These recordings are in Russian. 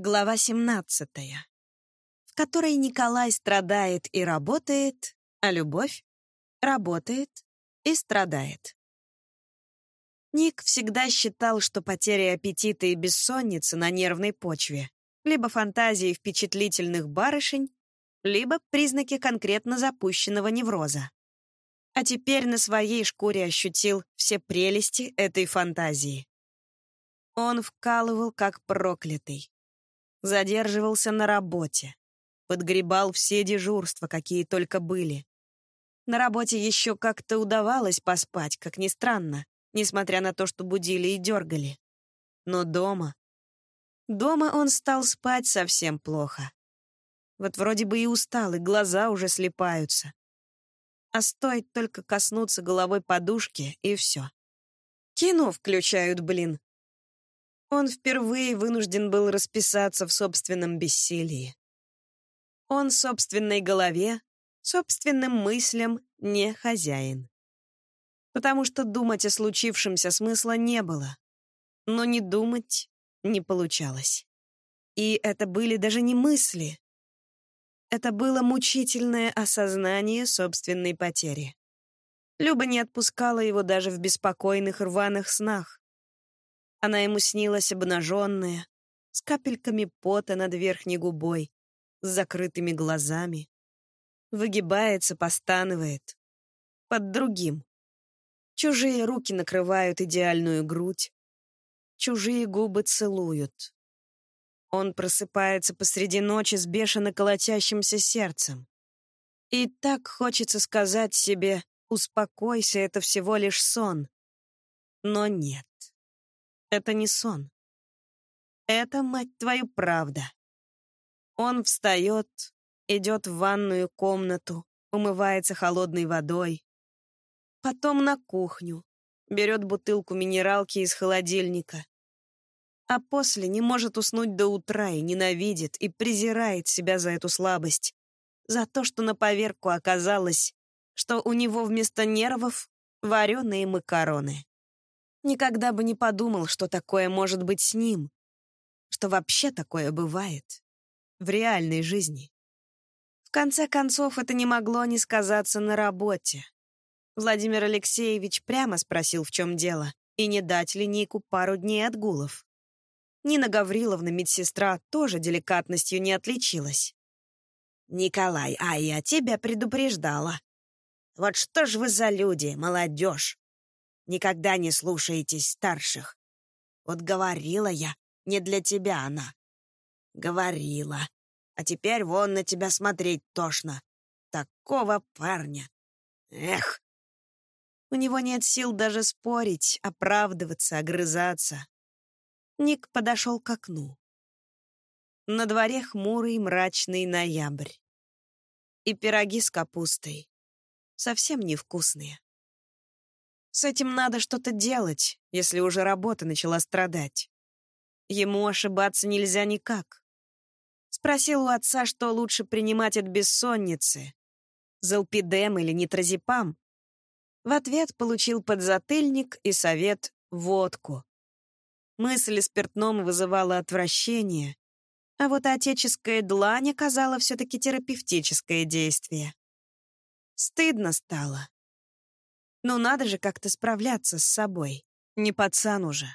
Глава 17, в которой Николай страдает и работает, а любовь работает и страдает. Ник всегда считал, что потеря аппетита и бессонница на нервной почве либо фантазии впечатлительных барышень, либо признаки конкретно запущенного невроза. А теперь на своей шкуре ощутил все прелести этой фантазии. Он вкалывал как проклятый задерживался на работе, подгребал все дежурства, какие только были. На работе еще как-то удавалось поспать, как ни странно, несмотря на то, что будили и дергали. Но дома... Дома он стал спать совсем плохо. Вот вроде бы и устал, и глаза уже слепаются. А стоит только коснуться головой подушки, и все. Кино включают, блин. Он впервые вынужден был расписаться в собственном бессилии. Он собственной голове, собственным мыслям не хозяин. Потому что думать о случившемся смысла не было. Но не думать не получалось. И это были даже не мысли. Это было мучительное осознание собственной потери. Люба не отпускала его даже в беспокойных рваных снах. Она ему снилась обнаженная, с капельками пота над верхней губой, с закрытыми глазами. Выгибается, постанывает. Под другим. Чужие руки накрывают идеальную грудь. Чужие губы целуют. Он просыпается посреди ночи с бешено колотящимся сердцем. И так хочется сказать себе «Успокойся, это всего лишь сон». Но нет. Это не сон. Это, мать твою, правда. Он встает, идет в ванную комнату, умывается холодной водой. Потом на кухню, берет бутылку минералки из холодильника. А после не может уснуть до утра и ненавидит, и презирает себя за эту слабость. За то, что на поверку оказалось, что у него вместо нервов вареные макароны. Никогда бы не подумал, что такое может быть с ним, что вообще такое бывает в реальной жизни. В конце концов, это не могло не сказаться на работе. Владимир Алексеевич прямо спросил, в чем дело, и не дать ли Нику пару дней отгулов. Нина Гавриловна, медсестра, тоже деликатностью не отличилась. «Николай, а я тебя предупреждала. Вот что ж вы за люди, молодежь? Никогда не слушаетесь старших. Вот говорила я, не для тебя она. Говорила. А теперь вон на тебя смотреть тошно. Такого парня. Эх. У него нет сил даже спорить, оправдываться, огрызаться. Ник подошел к окну. На дворе хмурый мрачный ноябрь. И пироги с капустой. Совсем невкусные. С этим надо что-то делать, если уже работа начала страдать. Ему ошибаться нельзя никак. Спросил у отца, что лучше принимать от бессонницы. Залпидем или нитрозепам. В ответ получил подзатыльник и совет «водку». Мысль о спиртном вызывала отвращение, а вот отеческая длань оказала все-таки терапевтическое действие. Стыдно стало. Ну надо же как-то справляться с собой. Не пацан уже.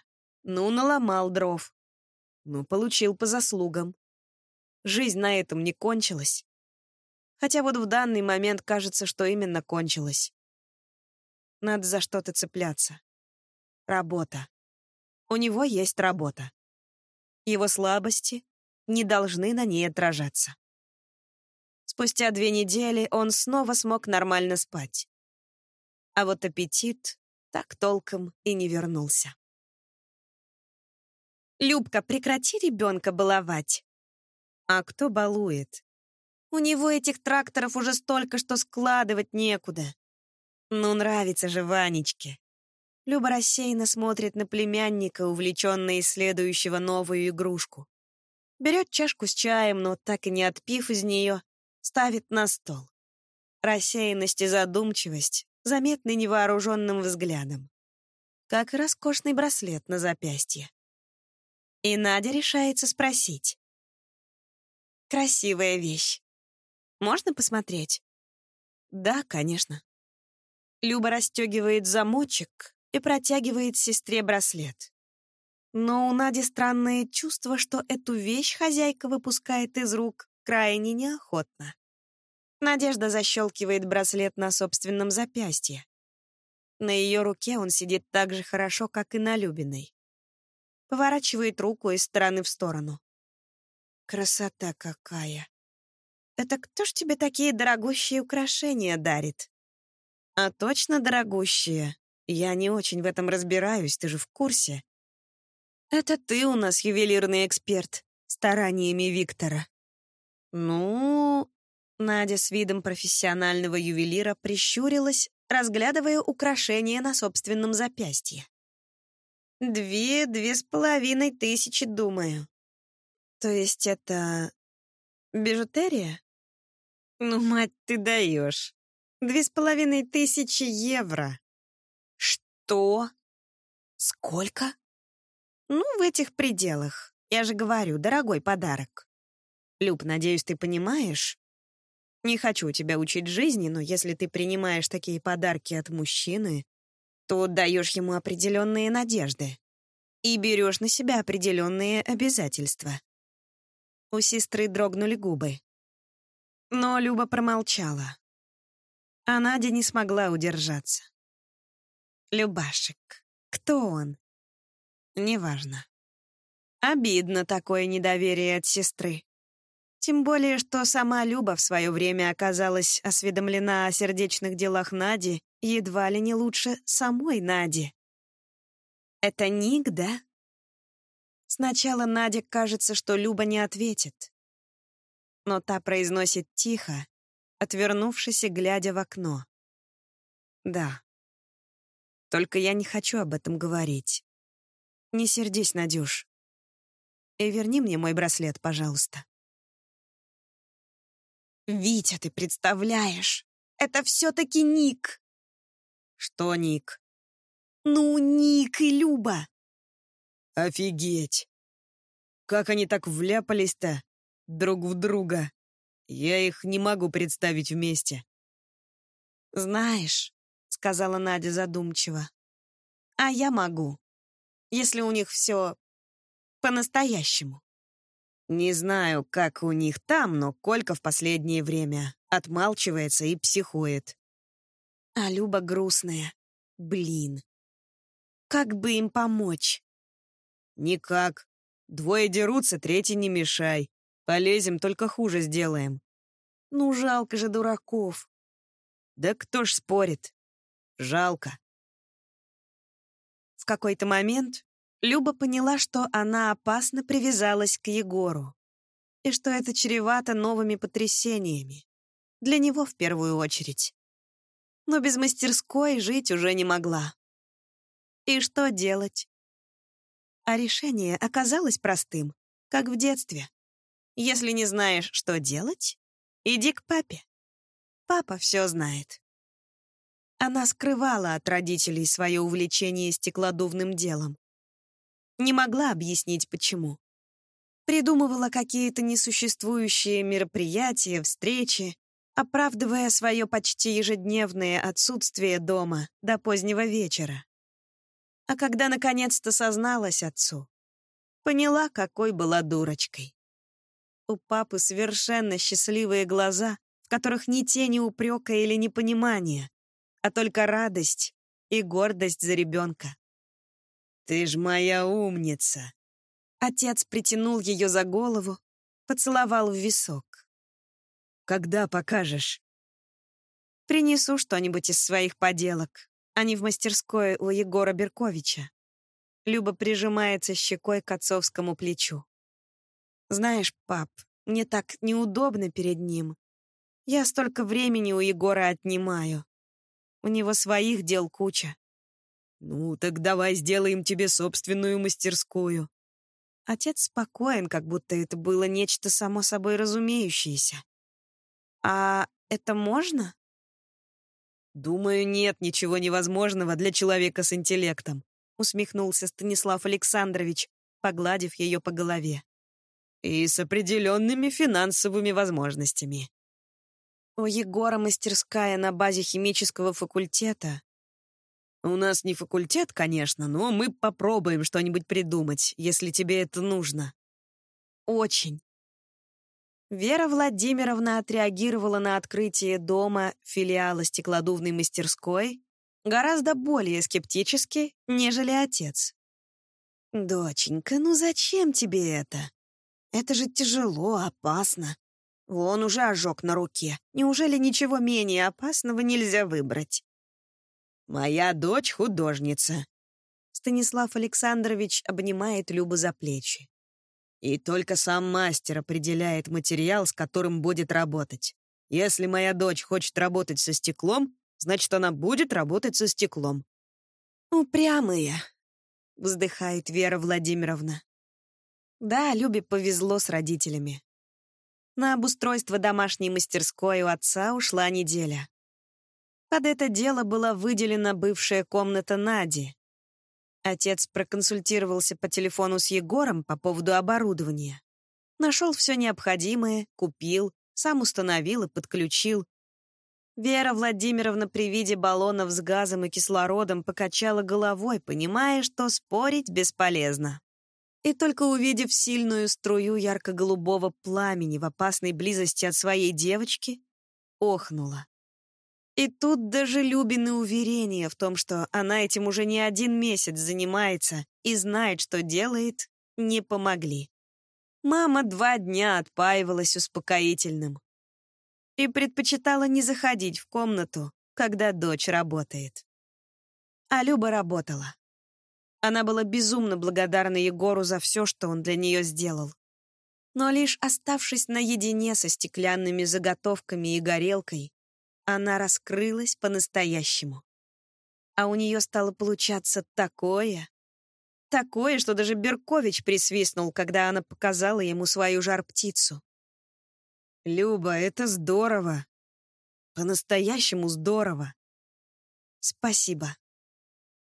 Ну, наломал дров. Ну, получил по заслугам. Жизнь на этом не кончилась. Хотя вот в данный момент кажется, что именно кончилась. Надо за что-то цепляться. Работа. У него есть работа. Его слабости не должны на ней отражаться. Спустя две недели он снова смог нормально спать. А вот аппетит так толком и не вернулся. «Любка, прекрати ребенка баловать!» «А кто балует?» «У него этих тракторов уже столько, что складывать некуда». «Ну, нравится же Ванечке!» Люба рассеянно смотрит на племянника, увлеченно исследующего новую игрушку. Берет чашку с чаем, но так и не отпив из нее, ставит на стол. Рассеянность и задумчивость заметный невооруженным взглядом. Как роскошный браслет на запястье. И Надя решается спросить. Красивая вещь. Можно посмотреть? Да, конечно. Люба расстегивает замочек и протягивает сестре браслет. Но у Нади странное чувство, что эту вещь хозяйка выпускает из рук крайне неохотно. Надежда защелкивает браслет на собственном запястье. На ее руке он сидит так же хорошо, как и на Любиной. Поворачивает руку из стороны в сторону. Красота какая! Это кто ж тебе такие дорогущие украшения дарит? А точно дорогущие. Я не очень в этом разбираюсь, ты же в курсе. Это ты у нас ювелирный эксперт, стараниями Виктора. Ну, Надя с видом профессионального ювелира прищурилась, разглядывая украшения на собственном запястье. Две, две с половиной тысячи, думаю. То есть это бижутерия? Ну, мать, ты даешь. Две с половиной тысячи евро. Что? Сколько? Ну, в этих пределах. Я же говорю, дорогой подарок. Люб, надеюсь, ты понимаешь? Не хочу тебя учить жизни, но если ты принимаешь такие подарки от мужчины, то даешь ему определенные надежды и берешь на себя определенные обязательства. У сестры дрогнули губы. Но Люба промолчала. А Надя не смогла удержаться. Любашек. Кто он? Неважно. Обидно такое недоверие от сестры. Тем более, что сама Люба в свое время оказалась осведомлена о сердечных делах Нади едва ли не лучше самой Нади. «Это Ник, да?» Сначала Наде кажется, что Люба не ответит. Но та произносит тихо, отвернувшись и глядя в окно. «Да. Только я не хочу об этом говорить. Не сердись, Надюш. И верни мне мой браслет, пожалуйста». «Витя, ты представляешь? Это все-таки Ник!» «Что Ник?» «Ну, Ник и Люба!» «Офигеть! Как они так вляпались-то друг в друга? Я их не могу представить вместе». «Знаешь», — сказала Надя задумчиво, «а я могу, если у них все по-настоящему». Не знаю, как у них там, но Колька в последнее время отмалчивается и психует. А Люба грустная. Блин. Как бы им помочь? Никак. Двое дерутся, третий не мешай. Полезем, только хуже сделаем. Ну, жалко же дураков. Да кто ж спорит? Жалко. В какой-то момент Люба поняла, что она опасно привязалась к Егору и что это чревато новыми потрясениями. Для него в первую очередь. Но без мастерской жить уже не могла. И что делать? А решение оказалось простым, как в детстве. Если не знаешь, что делать, иди к папе. Папа все знает. Она скрывала от родителей свое увлечение стеклодувным делом. Не могла объяснить, почему. Придумывала какие-то несуществующие мероприятия, встречи, оправдывая свое почти ежедневное отсутствие дома до позднего вечера. А когда наконец-то созналась отцу, поняла, какой была дурочкой. У папы совершенно счастливые глаза, в которых ни тени упрека или непонимания, а только радость и гордость за ребенка. «Ты ж моя умница!» Отец притянул ее за голову, поцеловал в висок. «Когда покажешь?» «Принесу что-нибудь из своих поделок, а не в мастерской у Егора Берковича». Люба прижимается щекой к отцовскому плечу. «Знаешь, пап, мне так неудобно перед ним. Я столько времени у Егора отнимаю. У него своих дел куча. «Ну, так давай сделаем тебе собственную мастерскую». Отец спокоен, как будто это было нечто само собой разумеющееся. «А это можно?» «Думаю, нет ничего невозможного для человека с интеллектом», усмехнулся Станислав Александрович, погладив ее по голове. И с определенными финансовыми возможностями. У Егора мастерская на базе химического факультета. У нас не факультет, конечно, но мы попробуем что-нибудь придумать, если тебе это нужно. Очень. Вера Владимировна отреагировала на открытие дома филиала стеклодувной мастерской гораздо более скептически, нежели отец. «Доченька, ну зачем тебе это? Это же тяжело, опасно. Вон уже ожог на руке. Неужели ничего менее опасного нельзя выбрать?» «Моя дочь художница», Станислав Александрович обнимает Любу за плечи. И только сам мастер определяет материал, с которым будет работать. Если моя дочь хочет работать со стеклом, значит, она будет работать со стеклом. «Упрямые», — вздыхает Вера Владимировна. Да, Любе повезло с родителями. На обустройство домашней мастерской у отца ушла неделя. Под это дело была выделена бывшая комната Нади, Отец проконсультировался по телефону с Егором по поводу оборудования. Нашел все необходимое, купил, сам установил и подключил. Вера Владимировна при виде баллонов с газом и кислородом покачала головой, понимая, что спорить бесполезно. И только увидев сильную струю ярко-голубого пламени в опасной близости от своей девочки, охнула. И тут даже Любины уверения в том, что она этим уже не один месяц занимается и знает, что делает, не помогли. Мама два дня отпаивалась успокоительным и предпочитала не заходить в комнату, когда дочь работает. А Люба работала. Она была безумно благодарна Егору за все, что он для нее сделал. Но лишь оставшись наедине со стеклянными заготовками и горелкой, она раскрылась по-настоящему. А у нее стало получаться такое, такое, что даже Беркович присвистнул, когда она показала ему свою жар-птицу. «Люба, это здорово. По-настоящему здорово». «Спасибо».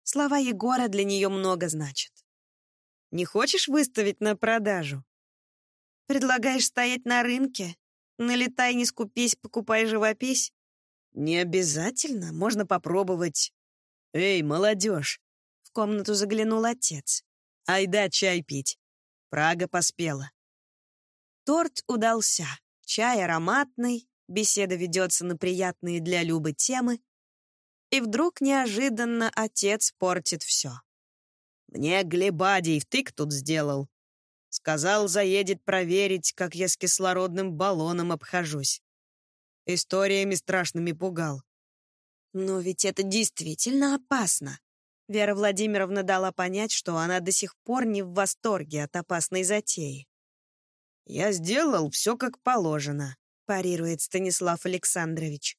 Слова Егора для нее много значат. «Не хочешь выставить на продажу?» «Предлагаешь стоять на рынке? Налетай, не скупись, покупай живопись?» «Не обязательно, можно попробовать». «Эй, молодежь!» В комнату заглянул отец. «Айда чай пить. Прага поспела». Торт удался. Чай ароматный, беседа ведется на приятные для Любы темы. И вдруг неожиданно отец портит все. «Мне Глебадий втык тут сделал. Сказал, заедет проверить, как я с кислородным баллоном обхожусь. Историями страшными пугал. Но ведь это действительно опасно. Вера Владимировна дала понять, что она до сих пор не в восторге от опасной затеи. «Я сделал все как положено», — парирует Станислав Александрович.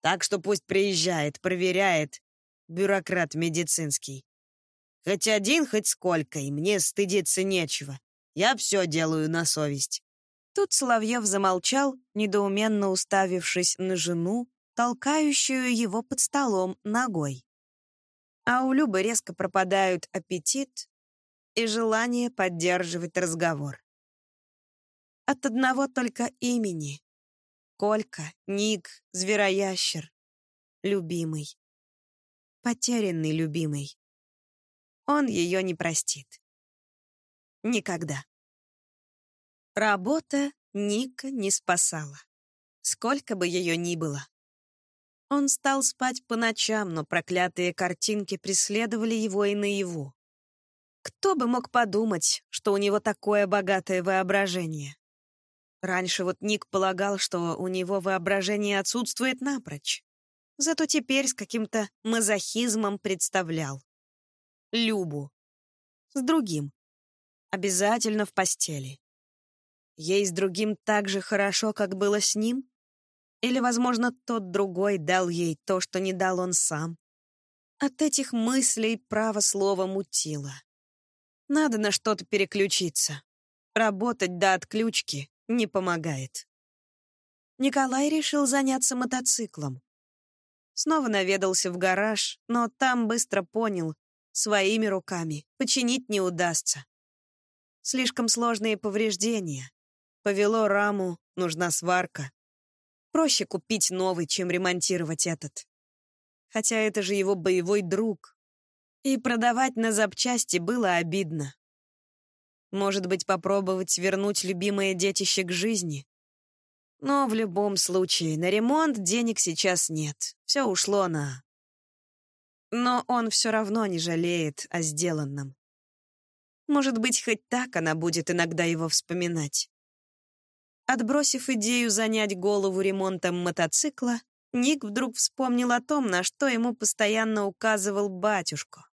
«Так что пусть приезжает, проверяет. Бюрократ медицинский. Хоть один, хоть сколько, и мне стыдиться нечего. Я все делаю на совесть». Тут Соловьев замолчал, недоуменно уставившись на жену, толкающую его под столом ногой. А у Любы резко пропадают аппетит и желание поддерживать разговор. От одного только имени. Колька, Ник, Звероящер. Любимый. Потерянный любимый. Он ее не простит. Никогда. Работа Ника не спасала. Сколько бы ее ни было. Он стал спать по ночам, но проклятые картинки преследовали его и наяву. Кто бы мог подумать, что у него такое богатое воображение? Раньше вот Ник полагал, что у него воображение отсутствует напрочь. Зато теперь с каким-то мазохизмом представлял. Любу. С другим. Обязательно в постели. Ей с другим так же хорошо, как было с ним? Или, возможно, тот другой дал ей то, что не дал он сам? От этих мыслей право слово мутило. Надо на что-то переключиться. Работать до отключки не помогает. Николай решил заняться мотоциклом. Снова наведался в гараж, но там быстро понял, своими руками починить не удастся. Слишком сложные повреждения. Повело раму, нужна сварка. Проще купить новый, чем ремонтировать этот. Хотя это же его боевой друг. И продавать на запчасти было обидно. Может быть, попробовать вернуть любимое детище к жизни? Но в любом случае, на ремонт денег сейчас нет. Все ушло на... Но он все равно не жалеет о сделанном. Может быть, хоть так она будет иногда его вспоминать. Отбросив идею занять голову ремонтом мотоцикла, Ник вдруг вспомнил о том, на что ему постоянно указывал батюшка.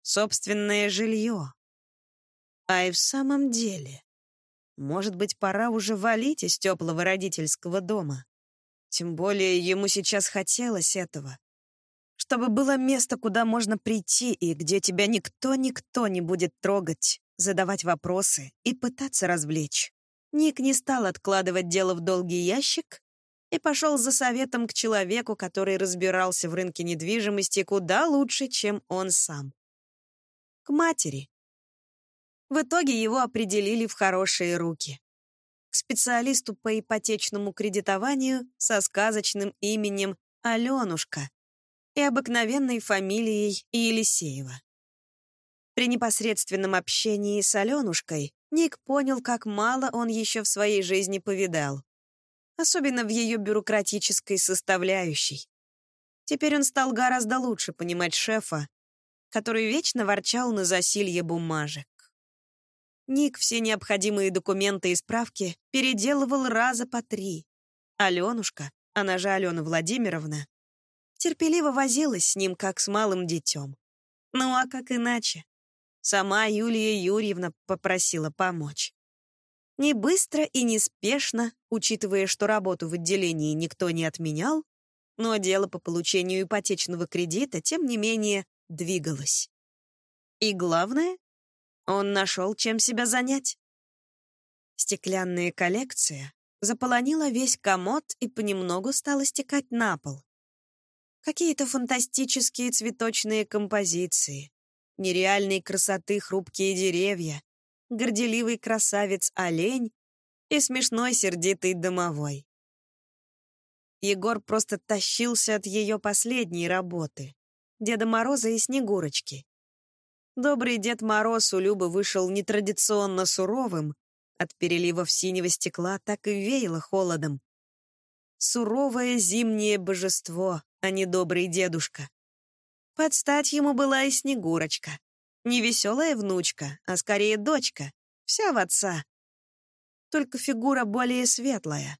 Собственное жилье. А и в самом деле, может быть, пора уже валить из теплого родительского дома. Тем более ему сейчас хотелось этого. Чтобы было место, куда можно прийти и где тебя никто-никто не будет трогать, задавать вопросы и пытаться развлечь. Ник не стал откладывать дело в долгий ящик и пошел за советом к человеку, который разбирался в рынке недвижимости куда лучше, чем он сам. К матери, в итоге его определили в хорошие руки. К специалисту по ипотечному кредитованию со сказочным именем Аленушка и обыкновенной фамилией Елисеева. При непосредственном общении с Аленушкой Ник понял, как мало он еще в своей жизни повидал. Особенно в ее бюрократической составляющей. Теперь он стал гораздо лучше понимать шефа, который вечно ворчал на засилье бумажек. Ник все необходимые документы и справки переделывал раза по три. Аленушка, она же Алена Владимировна, терпеливо возилась с ним, как с малым детем. Ну а как иначе? Сама Юлия Юрьевна попросила помочь. Не быстро и неспешно, учитывая, что работу в отделении никто не отменял, но дело по получению ипотечного кредита, тем не менее, двигалось. И главное, он нашел, чем себя занять. Стеклянная коллекция заполонила весь комод и понемногу стала стекать на пол. Какие-то фантастические цветочные композиции, нереальной красоты хрупкие деревья, горделивый красавец-олень и смешной сердитый домовой. Егор просто тащился от ее последней работы — Деда Мороза и Снегурочки. Добрый Дед Мороз у Любы вышел нетрадиционно суровым, от переливов синего стекла так и веяло холодом. Суровое зимнее божество, а не добрый дедушка. Подстать ему была и Снегурочка. Не веселая внучка, а скорее дочка, вся в отца. Только фигура более светлая,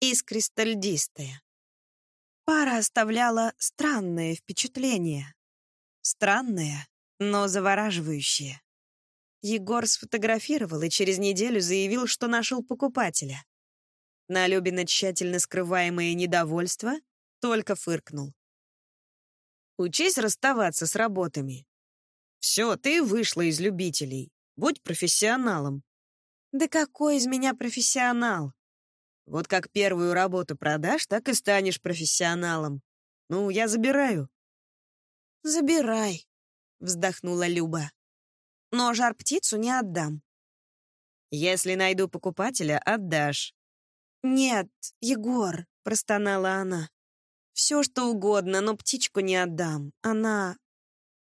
искристальдистая. Пара оставляла странное впечатление. Странное, но завораживающее. Егор сфотографировал и через неделю заявил, что нашел покупателя. На Любина тщательно скрываемое недовольство только фыркнул. «Учись расставаться с работами. Все, ты вышла из любителей. Будь профессионалом». «Да какой из меня профессионал?» «Вот как первую работу продашь, так и станешь профессионалом. Ну, я забираю». «Забирай», — вздохнула Люба. «Но жар-птицу не отдам». «Если найду покупателя, отдашь». «Нет, Егор», — простонала она. «Все, что угодно, но птичку не отдам. Она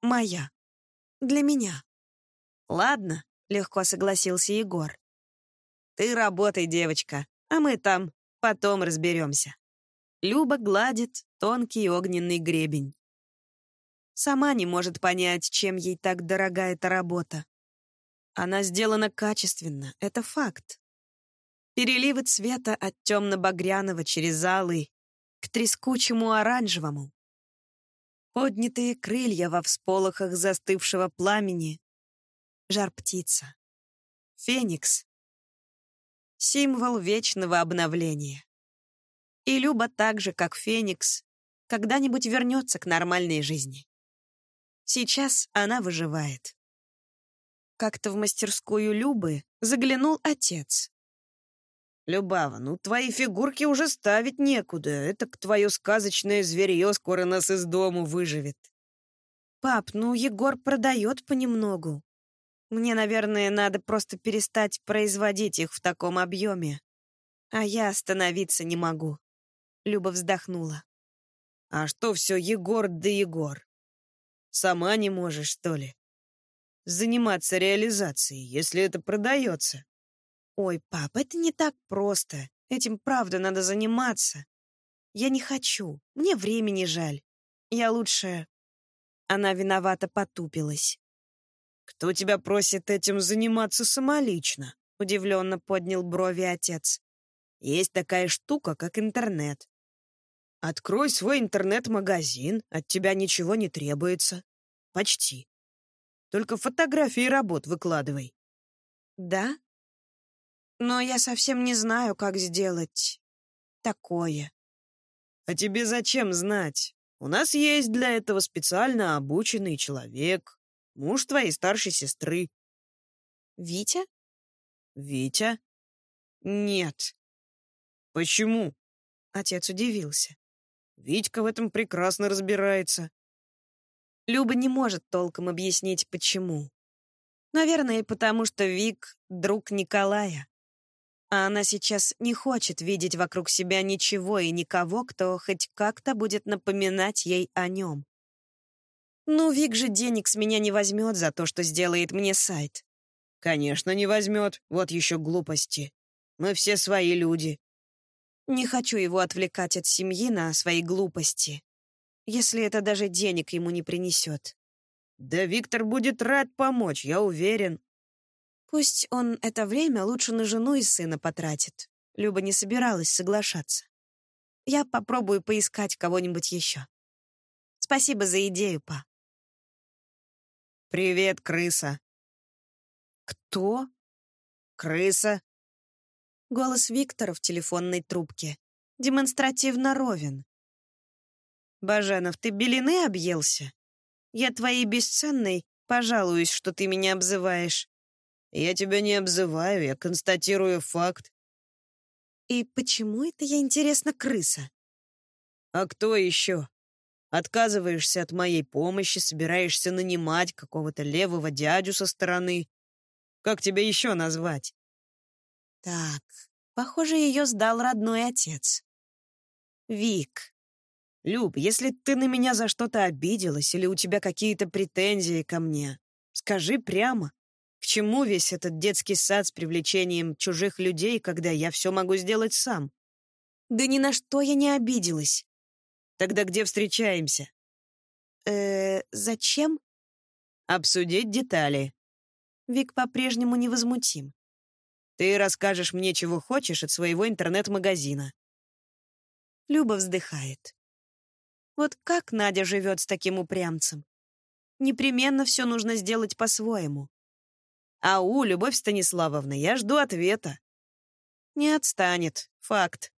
моя. Для меня». «Ладно», — легко согласился Егор. «Ты работай, девочка, а мы там потом разберемся». Люба гладит тонкий огненный гребень. Сама не может понять, чем ей так дорога эта работа. Она сделана качественно, это факт. Переливы цвета от темно-багряного через алый к трескучему оранжевому. Поднятые крылья во всполохах застывшего пламени. Жар-птица. Феникс. Символ вечного обновления. И Люба так же, как Феникс, когда-нибудь вернется к нормальной жизни. Сейчас она выживает. Как-то в мастерскую Любы заглянул отец. «Любава, ну твои фигурки уже ставить некуда. Это к твое сказочное зверье скоро нас из дому выживет». «Пап, ну Егор продает понемногу». Мне, наверное, надо просто перестать производить их в таком объеме. А я остановиться не могу. Люба вздохнула. А что все Егор да Егор? Сама не можешь, что ли? Заниматься реализацией, если это продается. Ой, пап, это не так просто. Этим правда надо заниматься. Я не хочу. Мне времени жаль. Я лучше... Она виновато потупилась. «Кто тебя просит этим заниматься самолично?» — удивленно поднял брови отец. «Есть такая штука, как интернет. Открой свой интернет-магазин, от тебя ничего не требуется. Почти. Только фотографии работ выкладывай». «Да? Но я совсем не знаю, как сделать такое». «А тебе зачем знать? У нас есть для этого специально обученный человек, муж твоей старшей сестры». «Витя?» «Витя?» «Нет». «Почему?» Отец удивился. «Витька в этом прекрасно разбирается». Люба не может толком объяснить, почему. Наверное, потому что Вик — друг Николая. А она сейчас не хочет видеть вокруг себя ничего и никого, кто хоть как-то будет напоминать ей о нем. Ну, Вик же денег с меня не возьмет за то, что сделает мне сайт. Конечно, не возьмет. Вот еще глупости. Мы все свои люди. Не хочу его отвлекать от семьи на свои глупости, если это даже денег ему не принесет. Да Виктор будет рад помочь, я уверен. Пусть он это время лучше на жену и сына потратит. Люба не собиралась соглашаться. Я попробую поискать кого-нибудь еще. Спасибо за идею, па. «Привет, крыса». «Кто?» «Крыса». Голос Виктора в телефонной трубке. Демонстративно ровен. «Баженов, ты белины объелся? Я твоей бесценной пожалуюсь, что ты меня обзываешь. Я тебя не обзываю, я констатирую факт. И почему это я, интересно, крыса? А кто еще? Отказываешься от моей помощи, собираешься нанимать какого-то левого дядю со стороны. Как тебя еще назвать? Так, похоже, ее сдал родной отец. Вик. Люб, если ты на меня за что-то обиделась или у тебя какие-то претензии ко мне, скажи прямо. К чему весь этот детский сад с привлечением чужих людей, когда я все могу сделать сам? Да ни на что я не обиделась. Тогда где встречаемся? э зачем? Обсудить детали. Вик по-прежнему невозмутим. Ты расскажешь мне, чего хочешь от своего интернет-магазина. Люба вздыхает. Вот как Надя живет с таким упрямцем? Непременно все нужно сделать по-своему. «Ау, Любовь Станиславовна, я жду ответа». «Не отстанет. Факт.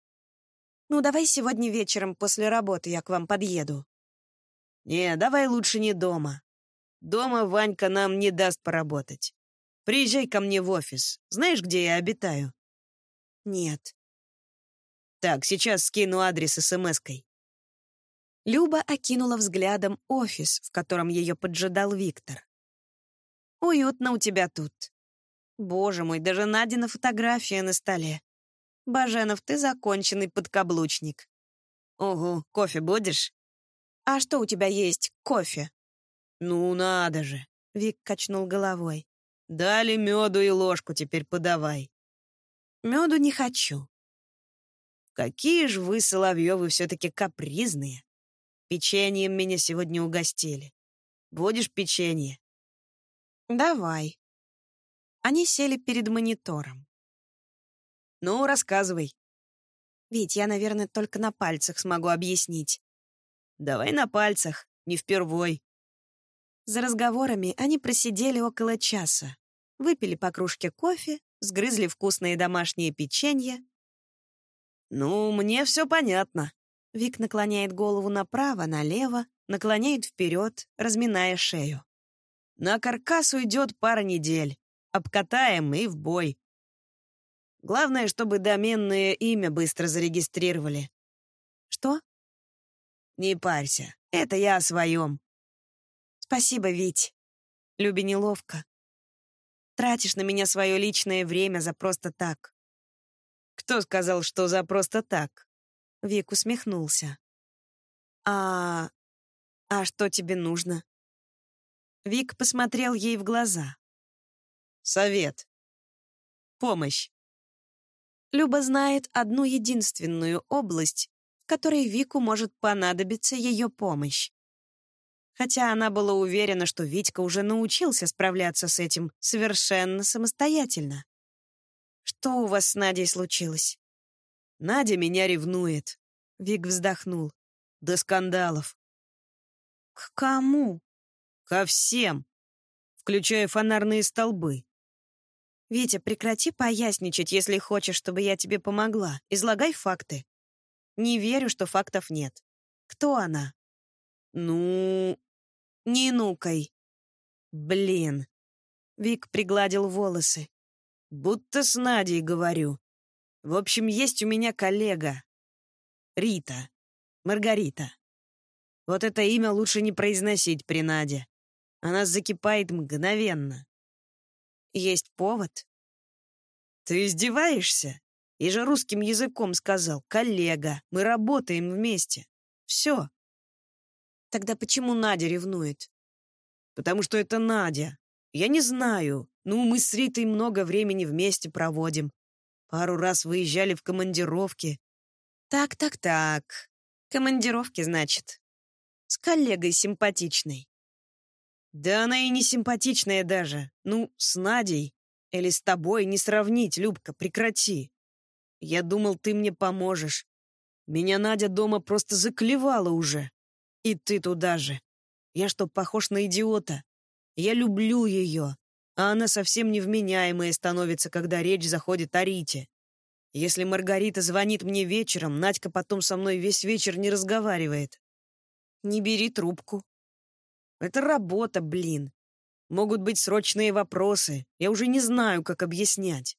Ну, давай сегодня вечером после работы я к вам подъеду». «Не, давай лучше не дома. Дома Ванька нам не даст поработать. Приезжай ко мне в офис. Знаешь, где я обитаю?» «Нет». «Так, сейчас скину адрес смс-кой». Люба окинула взглядом офис, в котором ее поджидал Виктор. Уютно у тебя тут. Боже мой, даже Надина фотография на столе. Баженов, ты законченный подкаблучник. Ого, кофе будешь? А что у тебя есть? Кофе? Ну, надо же. Вик качнул головой. Дали меду и ложку, теперь подавай. Меду не хочу. Какие же вы, Соловьевы, все-таки капризные. Печеньем меня сегодня угостили. Будешь печенье? «Давай». Они сели перед монитором. «Ну, рассказывай». «Ведь я, наверное, только на пальцах смогу объяснить». «Давай на пальцах, не впервой». За разговорами они просидели около часа, выпили по кружке кофе, сгрызли вкусные домашние печенья. «Ну, мне все понятно». Вик наклоняет голову направо, налево, наклоняет вперед, разминая шею. На каркас уйдет пара недель. Обкатаем и в бой. Главное, чтобы доменное имя быстро зарегистрировали. Что? Не парься, это я о своем. Спасибо, Вить. Любе неловко. Тратишь на меня свое личное время за просто так». «Кто сказал, что за просто так?» Вик усмехнулся. «А... а что тебе нужно?» Вик посмотрел ей в глаза. «Совет. Помощь. Люба знает одну единственную область, в которой Вику может понадобиться ее помощь. Хотя она была уверена, что Витька уже научился справляться с этим совершенно самостоятельно. «Что у вас с Надей случилось?» «Надя меня ревнует», — Вик вздохнул. «До скандалов». «К кому?» «Ко всем, включая фонарные столбы». «Витя, прекрати поясничать, если хочешь, чтобы я тебе помогла. Излагай факты». «Не верю, что фактов нет. Кто она?» «Ну...» «Не нукай». «Блин». Вик пригладил волосы. «Будто с Надей говорю. В общем, есть у меня коллега. Рита. Маргарита. Вот это имя лучше не произносить при Наде. Она закипает мгновенно. Есть повод? Ты издеваешься? И же русским языком сказал. Коллега, мы работаем вместе. Все. Тогда почему Надя ревнует? Потому что это Надя. Я не знаю. Ну, мы с Ритой много времени вместе проводим. Пару раз выезжали в командировки. Так-так-так. Командировки, значит. С коллегой симпатичной. Да она и не симпатичная даже. Ну, с Надей. Или с тобой не сравнить, Любка, прекрати. Я думал, ты мне поможешь. Меня Надя дома просто заклевала уже. И ты туда же. Я что, похож на идиота? Я люблю ее, а она совсем невменяемая становится, когда речь заходит о Рите. Если Маргарита звонит мне вечером, Надька потом со мной весь вечер не разговаривает. Не бери трубку. Это работа, блин. Могут быть срочные вопросы. Я уже не знаю, как объяснять.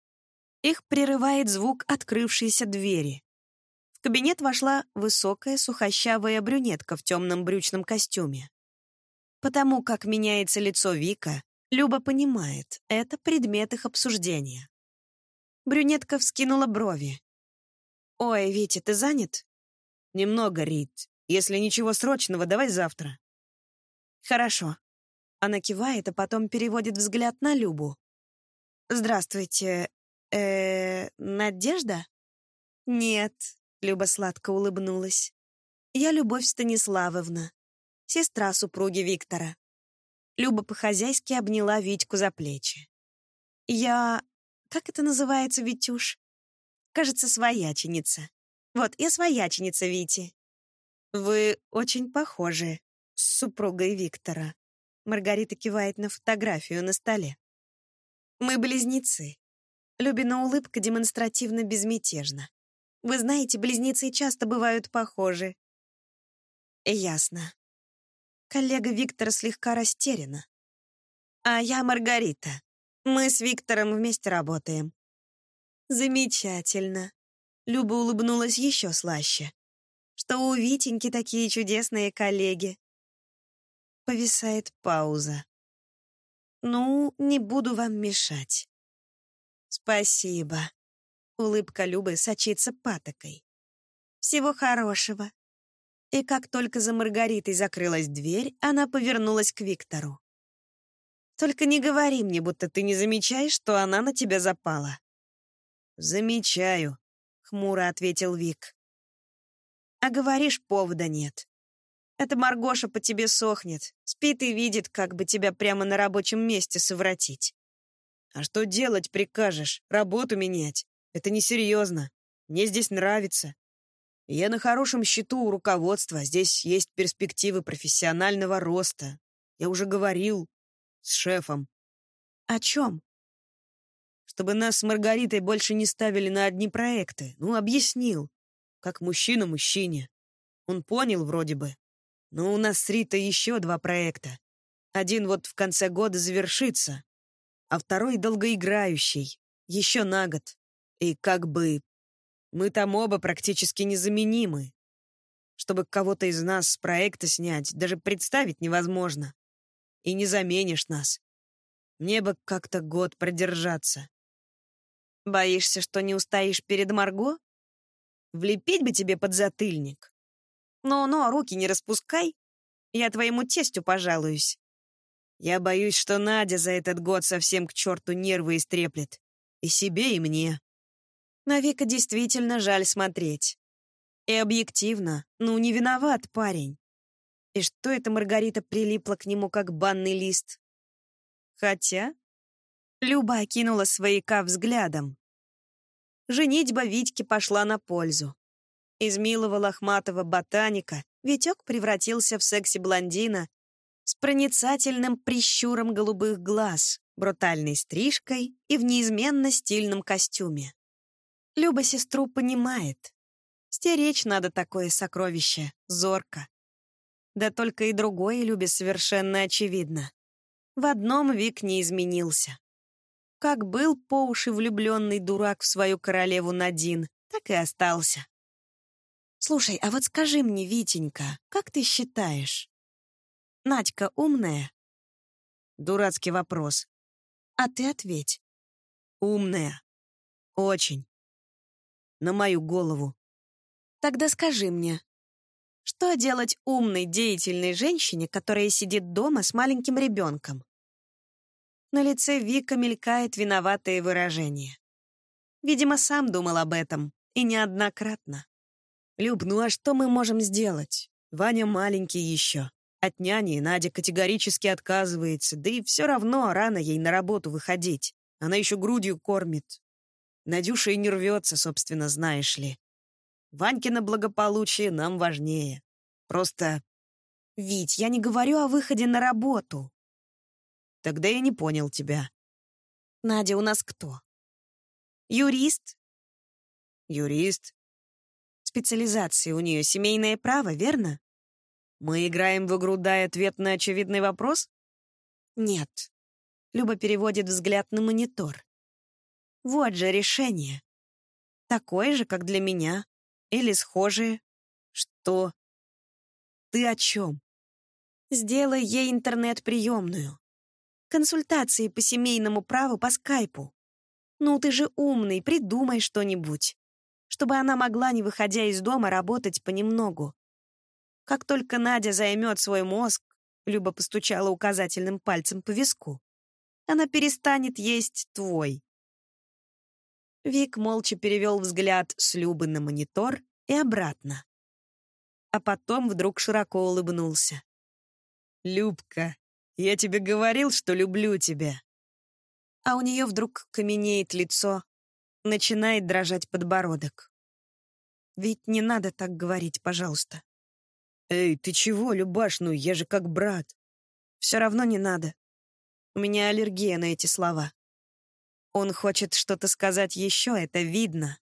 Их прерывает звук открывшейся двери. В кабинет вошла высокая сухощавая брюнетка в темном брючном костюме. Потому как меняется лицо Вика, Люба понимает, это предмет их обсуждения. Брюнетка вскинула брови. «Ой, Витя, ты занят?» «Немного, Рит. Если ничего срочного, давай завтра». «Хорошо». Она кивает, а потом переводит взгляд на Любу. «Здравствуйте. э, -э Надежда?» «Нет», — Люба сладко улыбнулась. «Я Любовь Станиславовна, сестра супруги Виктора». Люба по-хозяйски обняла Витьку за плечи. «Я... Как это называется, Витюш?» «Кажется, свояченица. Вот, я свояченица Вити». «Вы очень похожи», с супругой Виктора. Маргарита кивает на фотографию на столе. Мы близнецы. Любина улыбка демонстративно безмятежна. Вы знаете, близнецы часто бывают похожи. Ясно. Коллега Виктора слегка растеряна. А я Маргарита. Мы с Виктором вместе работаем. Замечательно. Люба улыбнулась еще слаще. Что у Витеньки такие чудесные коллеги. Повисает пауза. «Ну, не буду вам мешать». «Спасибо». Улыбка Любы сочится патокой. «Всего хорошего». И как только за Маргаритой закрылась дверь, она повернулась к Виктору. «Только не говори мне, будто ты не замечаешь, что она на тебя запала». «Замечаю», — хмуро ответил Вик. «А говоришь, повода нет. Эта Маргоша по тебе сохнет, спит и видит, как бы тебя прямо на рабочем месте совратить. А что делать прикажешь? Работу менять? Это несерьезно. Мне здесь нравится. Я на хорошем счету у руководства. Здесь есть перспективы профессионального роста. Я уже говорил с шефом. О чем? Чтобы нас с Маргаритой больше не ставили на одни проекты. Ну, объяснил. Как мужчина мужчине. Он понял вроде бы. Но у нас с Ритой еще два проекта. Один вот в конце года завершится, а второй долгоиграющий, еще на год. И как бы мы там оба практически незаменимы. Чтобы кого-то из нас с проекта снять, даже представить невозможно. И не заменишь нас. Мне бы как-то год продержаться. Боишься, что не устоишь перед Марго? Влепить бы тебе под затыльник. Ну-ну, руки не распускай. Я твоему тестю пожалуюсь. Я боюсь, что Надя за этот год совсем к черту нервы истреплет. И себе, и мне. На Вика действительно жаль смотреть. И объективно, ну не виноват парень. И что это Маргарита прилипла к нему, как банный лист? Хотя... Люба окинула свояка взглядом. Женитьба Витьки пошла на пользу. Из милого лохматого ботаника Витек превратился в секси-блондина с проницательным прищуром голубых глаз, брутальной стрижкой и в неизменно стильном костюме. Люба сестру понимает. Стеречь надо такое сокровище, зорко. Да только и другое Любе совершенно очевидно. В одном Вик не изменился. Как был по уши влюбленный дурак в свою королеву Надин, так и остался. Слушай, а вот скажи мне, Витенька, как ты считаешь, Надька умная? Дурацкий вопрос. А ты ответь. Умная. Очень. На мою голову. Тогда скажи мне, что делать умной, деятельной женщине, которая сидит дома с маленьким ребенком? На лице Вика мелькает виноватое выражение. Видимо, сам думал об этом, и неоднократно. «Люб, ну а что мы можем сделать? Ваня маленький еще. От няни Надя категорически отказывается, да и все равно рано ей на работу выходить. Она еще грудью кормит. Надюша и не рвется, собственно, знаешь ли. Ванькино благополучие нам важнее. Просто... Вить, я не говорю о выходе на работу. Тогда я не понял тебя. Надя у нас кто? Юрист? Юрист. Специализация у нее семейное право, верно? Мы играем в игру «Дай ответ на очевидный вопрос»? Нет. Люба переводит взгляд на монитор. Вот же решение. Такое же, как для меня. Или схожее. Что? Ты о чем? Сделай ей интернет-приемную. Консультации по семейному праву по скайпу. Ну, ты же умный, придумай что-нибудь. Чтобы она могла, не выходя из дома, работать понемногу. Как только Надя займет свой мозг, Люба постучала указательным пальцем по виску, она перестанет есть твой. Вик молча перевел взгляд с Любы на монитор и обратно. А потом вдруг широко улыбнулся. «Любка, я тебе говорил, что люблю тебя». А у нее вдруг каменеет лицо, начинает дрожать подбородок. Ведь не надо так говорить, пожалуйста. «Эй, ты чего, Любаш, ну я же как брат». «Все равно не надо. У меня аллергия на эти слова. Он хочет что-то сказать еще, это видно.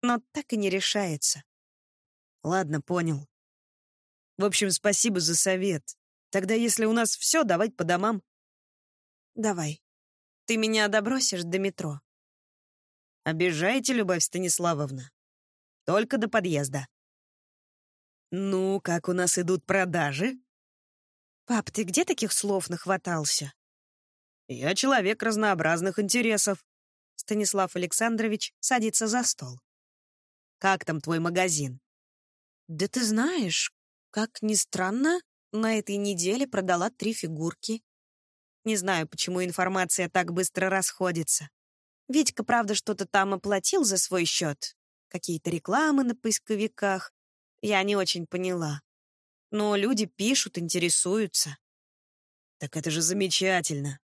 Но так и не решается». «Ладно, понял. В общем, спасибо за совет. Тогда, если у нас все, давай по домам». «Давай. Ты меня добросишь до метро». «Обижаете, Любовь Станиславовна? Только до подъезда». «Ну, как у нас идут продажи?» «Пап, ты где таких слов нахватался?» «Я человек разнообразных интересов». Станислав Александрович садится за стол. «Как там твой магазин?» «Да ты знаешь, как ни странно, на этой неделе продала три фигурки. Не знаю, почему информация так быстро расходится. Витька, правда, что-то там оплатил за свой счет. Какие-то рекламы на поисковиках. Я не очень поняла. Но люди пишут, интересуются. Так это же замечательно.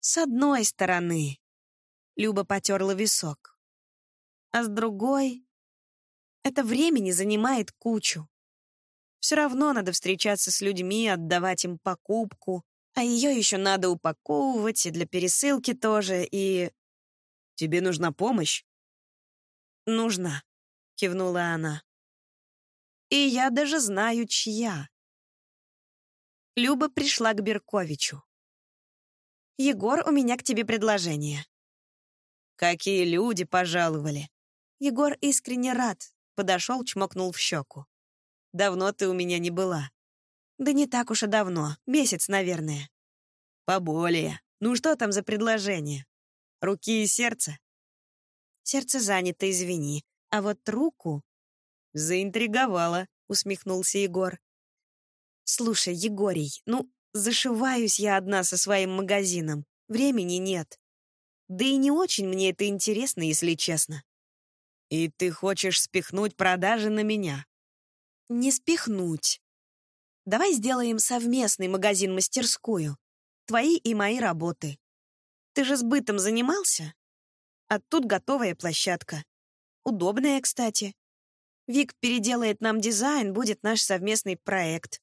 С одной стороны. Люба потерла висок. А с другой... Это времени занимает кучу. Все равно надо встречаться с людьми, отдавать им покупку. А ее еще надо упаковывать, и для пересылки тоже, и... «Тебе нужна помощь?» «Нужна», — кивнула она. И я даже знаю, чья. Люба пришла к Берковичу. «Егор, у меня к тебе предложение». «Какие люди пожаловали!» Егор искренне рад, подошел, чмокнул в щеку. «Давно ты у меня не была». «Да не так уж и давно, месяц, наверное». «Поболее, Ну что там за предложение? Руки и сердце? Сердце занято, извини. А вот руку... Заинтриговала, усмехнулся Егор. Слушай, Егорий, ну, зашиваюсь я одна со своим магазином. Времени нет. Да и не очень мне это интересно, если честно. И ты хочешь спихнуть продажи на меня? Не спихнуть. Давай сделаем совместный магазин-мастерскую. Твои и мои работы. Ты же сбытом занимался? А тут готовая площадка. Удобная, кстати. Вик переделает нам дизайн, будет наш совместный проект.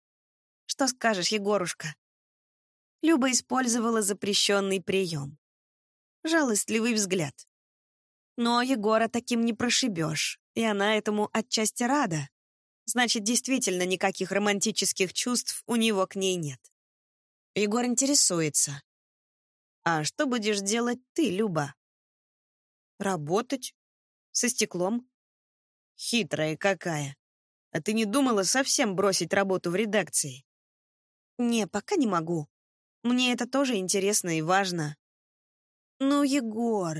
Что скажешь, Егорушка? Люба использовала запрещенный прием. Жалостливый взгляд. Но Егора таким не прошибешь, и она этому отчасти рада. Значит, действительно никаких романтических чувств у него к ней нет. Егор интересуется. «А что будешь делать ты, Люба?» «Работать. Со стеклом». «Хитрая какая. А ты не думала совсем бросить работу в редакции?» «Не, пока не могу. Мне это тоже интересно и важно». «Ну, Егор,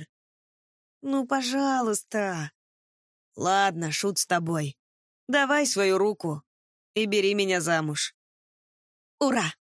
ну, пожалуйста». «Ладно, шут с тобой. Давай свою руку и бери меня замуж». «Ура!»